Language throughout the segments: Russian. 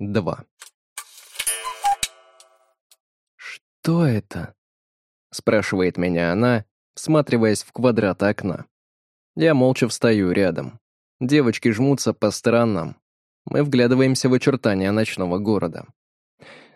2. «Что это?» — спрашивает меня она, всматриваясь в квадрат окна. Я молча встаю рядом. Девочки жмутся по сторонам. Мы вглядываемся в очертания ночного города.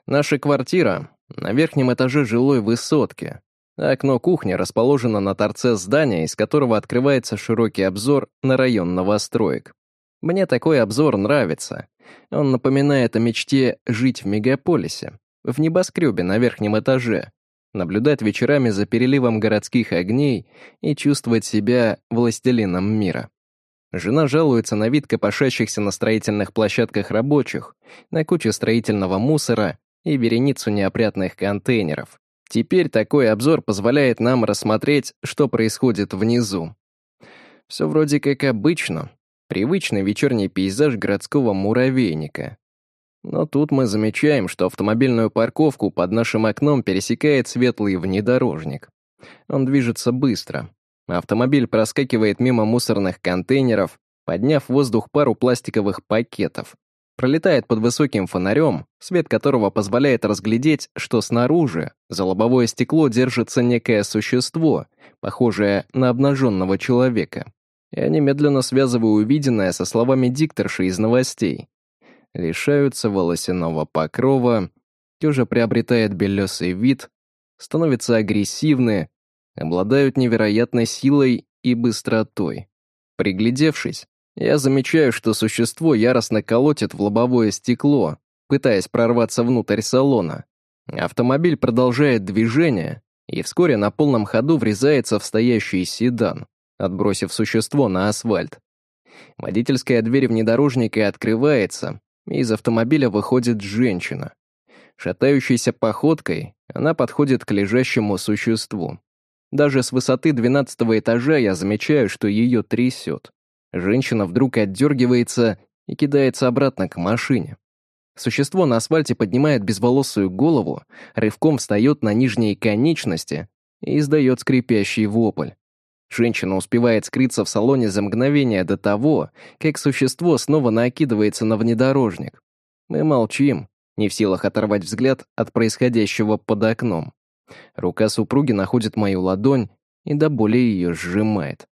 Наша квартира на верхнем этаже жилой высотки. Окно кухни расположено на торце здания, из которого открывается широкий обзор на район новостроек. Мне такой обзор нравится. Он напоминает о мечте жить в мегаполисе, в небоскребе на верхнем этаже, наблюдать вечерами за переливом городских огней и чувствовать себя властелином мира. Жена жалуется на вид копошащихся на строительных площадках рабочих, на кучу строительного мусора и вереницу неопрятных контейнеров. Теперь такой обзор позволяет нам рассмотреть, что происходит внизу. Все вроде как обычно, Привычный вечерний пейзаж городского муравейника. Но тут мы замечаем, что автомобильную парковку под нашим окном пересекает светлый внедорожник. Он движется быстро. Автомобиль проскакивает мимо мусорных контейнеров, подняв в воздух пару пластиковых пакетов. Пролетает под высоким фонарем, свет которого позволяет разглядеть, что снаружи за лобовое стекло держится некое существо, похожее на обнаженного человека. Я немедленно связываю увиденное со словами дикторши из новостей. Лишаются волосяного покрова, кожа приобретает белесый вид, становятся агрессивны, обладают невероятной силой и быстротой. Приглядевшись, я замечаю, что существо яростно колотит в лобовое стекло, пытаясь прорваться внутрь салона. Автомобиль продолжает движение и вскоре на полном ходу врезается в стоящий седан отбросив существо на асфальт. Водительская дверь внедорожника открывается, и из автомобиля выходит женщина. Шатающейся походкой она подходит к лежащему существу. Даже с высоты двенадцатого этажа я замечаю, что ее трясет. Женщина вдруг отдергивается и кидается обратно к машине. Существо на асфальте поднимает безволосую голову, рывком встает на нижние конечности и издает скрипящий вопль. Женщина успевает скрыться в салоне за мгновение до того, как существо снова накидывается на внедорожник. Мы молчим, не в силах оторвать взгляд от происходящего под окном. Рука супруги находит мою ладонь и до боли ее сжимает.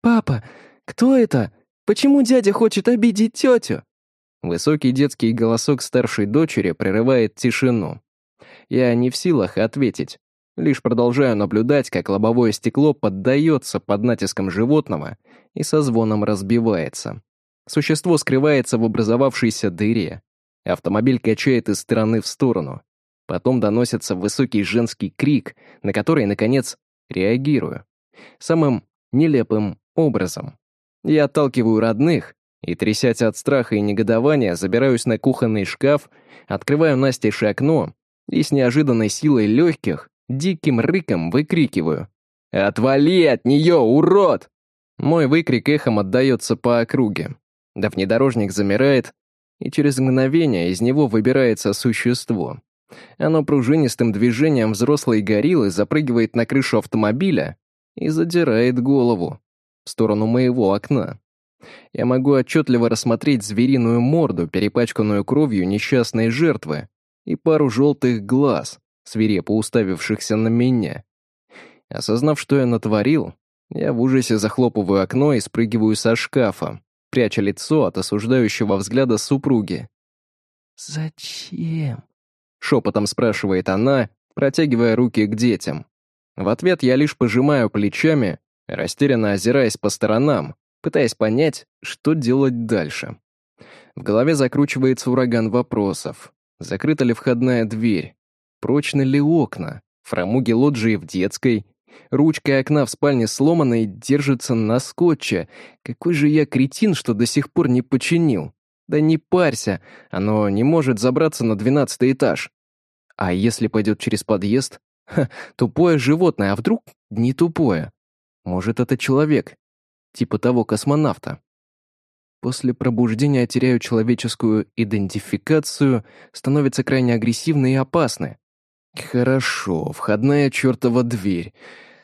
«Папа, кто это? Почему дядя хочет обидеть тетю?» Высокий детский голосок старшей дочери прерывает тишину. Я не в силах ответить. Лишь продолжаю наблюдать, как лобовое стекло поддается под натиском животного и со звоном разбивается. Существо скрывается в образовавшейся дыре. Автомобиль качает из стороны в сторону. Потом доносится высокий женский крик, на который, наконец, реагирую. Самым нелепым образом. Я отталкиваю родных и, трясясь от страха и негодования, забираюсь на кухонный шкаф, открываю настежь окно и с неожиданной силой легких Диким рыком выкрикиваю. «Отвали от нее, урод!» Мой выкрик эхом отдается по округе. Да внедорожник замирает, и через мгновение из него выбирается существо. Оно пружинистым движением взрослой гориллы запрыгивает на крышу автомобиля и задирает голову в сторону моего окна. Я могу отчетливо рассмотреть звериную морду, перепачканную кровью несчастной жертвы, и пару желтых глаз, свирепо уставившихся на меня. Осознав, что я натворил, я в ужасе захлопываю окно и спрыгиваю со шкафа, пряча лицо от осуждающего взгляда супруги. «Зачем?» — шепотом спрашивает она, протягивая руки к детям. В ответ я лишь пожимаю плечами, растерянно озираясь по сторонам, пытаясь понять, что делать дальше. В голове закручивается ураган вопросов. Закрыта ли входная дверь? Прочны ли окна? Фрамуги лоджии в детской. Ручка окна в спальне сломана и держится на скотче. Какой же я кретин, что до сих пор не починил. Да не парься, оно не может забраться на двенадцатый этаж. А если пойдет через подъезд? Ха, тупое животное, а вдруг не тупое? Может, это человек, типа того космонавта. После пробуждения теряю человеческую идентификацию, становится крайне агрессивной и опасной. Хорошо, входная чертова дверь.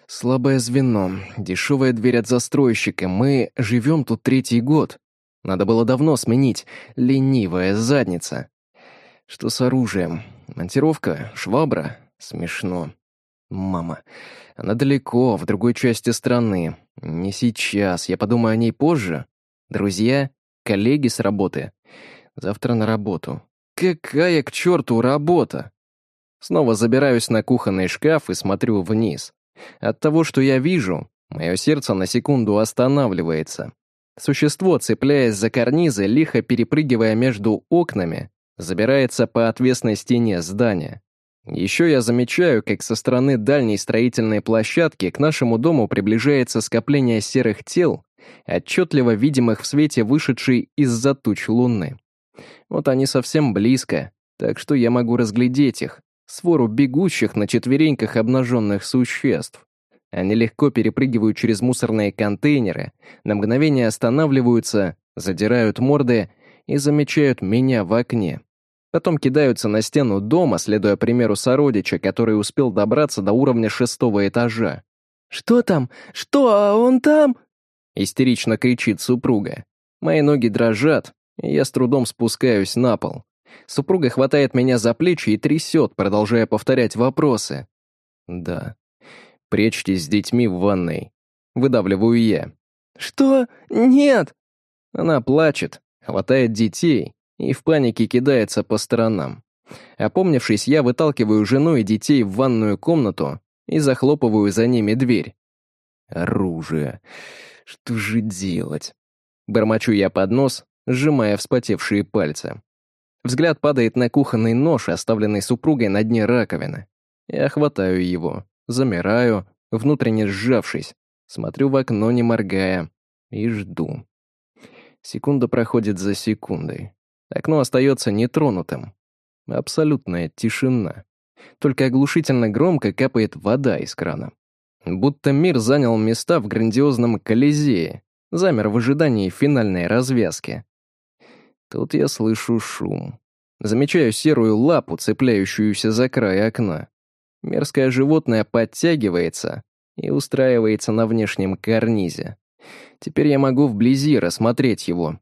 Слабое звено, дешевая дверь от застройщика. Мы живем тут третий год. Надо было давно сменить. Ленивая задница. Что с оружием? Монтировка? Швабра? Смешно. Мама. Она далеко, в другой части страны. Не сейчас, я подумаю о ней позже. Друзья? Коллеги с работы? Завтра на работу. Какая к черту работа? Снова забираюсь на кухонный шкаф и смотрю вниз. От того, что я вижу, мое сердце на секунду останавливается. Существо, цепляясь за карнизы, лихо перепрыгивая между окнами, забирается по отвесной стене здания. Еще я замечаю, как со стороны дальней строительной площадки к нашему дому приближается скопление серых тел, отчетливо видимых в свете вышедшей из-за туч луны. Вот они совсем близко, так что я могу разглядеть их, свору бегущих на четвереньках обнаженных существ. Они легко перепрыгивают через мусорные контейнеры, на мгновение останавливаются, задирают морды и замечают меня в окне. Потом кидаются на стену дома, следуя примеру сородича, который успел добраться до уровня шестого этажа. «Что там? Что? Он там?» Истерично кричит супруга. Мои ноги дрожат, и я с трудом спускаюсь на пол. Супруга хватает меня за плечи и трясет, продолжая повторять вопросы. «Да. Прячьтесь с детьми в ванной». Выдавливаю я. «Что? Нет!» Она плачет, хватает детей и в панике кидается по сторонам. Опомнившись, я выталкиваю жену и детей в ванную комнату и захлопываю за ними дверь. Оружие. Что же делать? Бормочу я под нос, сжимая вспотевшие пальцы. Взгляд падает на кухонный нож, оставленный супругой на дне раковины. Я хватаю его, замираю, внутренне сжавшись, смотрю в окно, не моргая, и жду. Секунда проходит за секундой. Окно остается нетронутым. Абсолютная тишина. Только оглушительно громко капает вода из крана. Будто мир занял места в грандиозном Колизее, замер в ожидании финальной развязки. Тут я слышу шум. Замечаю серую лапу, цепляющуюся за край окна. Мерзкое животное подтягивается и устраивается на внешнем карнизе. Теперь я могу вблизи рассмотреть его.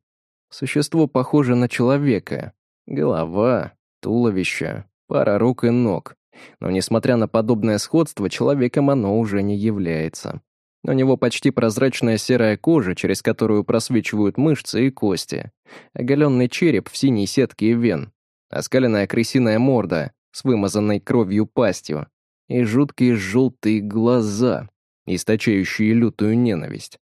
Существо похоже на человека. Голова, туловище, пара рук и ног. Но, несмотря на подобное сходство, человеком оно уже не является. У него почти прозрачная серая кожа, через которую просвечивают мышцы и кости. Оголенный череп в синей сетке вен. Оскаленная крысиная морда с вымазанной кровью пастью. И жуткие желтые глаза, источающие лютую ненависть.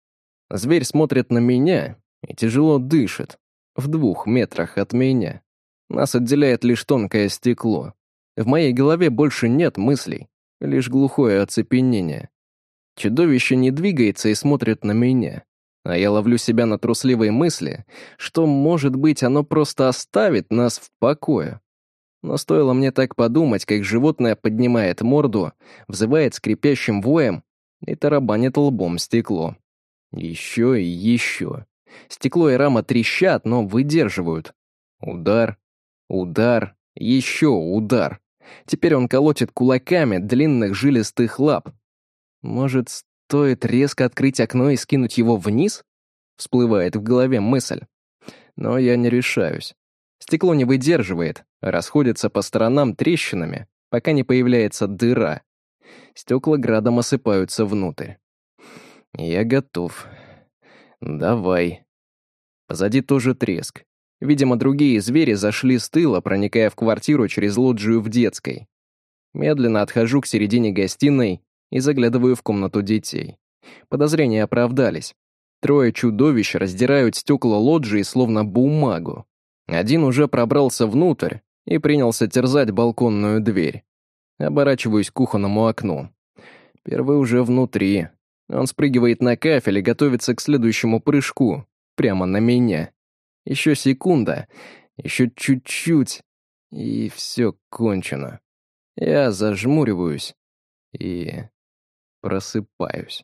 Зверь смотрит на меня и тяжело дышит. В двух метрах от меня. Нас отделяет лишь тонкое стекло. В моей голове больше нет мыслей, лишь глухое оцепенение. Чудовище не двигается и смотрит на меня. А я ловлю себя на трусливой мысли, что, может быть, оно просто оставит нас в покое. Но стоило мне так подумать, как животное поднимает морду, взывает скрипящим воем и тарабанит лбом стекло. Еще и еще. Стекло и рама трещат, но выдерживают. Удар, удар, еще удар. Теперь он колотит кулаками длинных жилистых лап, может, стоит резко открыть окно и скинуть его вниз? Всплывает в голове мысль. Но я не решаюсь. Стекло не выдерживает, расходится по сторонам трещинами, пока не появляется дыра. Стекла градом осыпаются внутрь. Я готов. Давай. Позади тоже треск. Видимо, другие звери зашли с тыла, проникая в квартиру через лоджию в детской. Медленно отхожу к середине гостиной и заглядываю в комнату детей. Подозрения оправдались. Трое чудовищ раздирают стекла лоджии словно бумагу. Один уже пробрался внутрь и принялся терзать балконную дверь. Оборачиваюсь к кухонному окну. Первый уже внутри. Он спрыгивает на кафель и готовится к следующему прыжку. Прямо на меня. Еще секунда. Еще чуть-чуть. И все кончено. Я зажмуриваюсь и просыпаюсь.